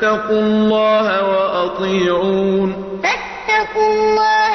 فاتقوا الله وأطيعون. فاتقوا الله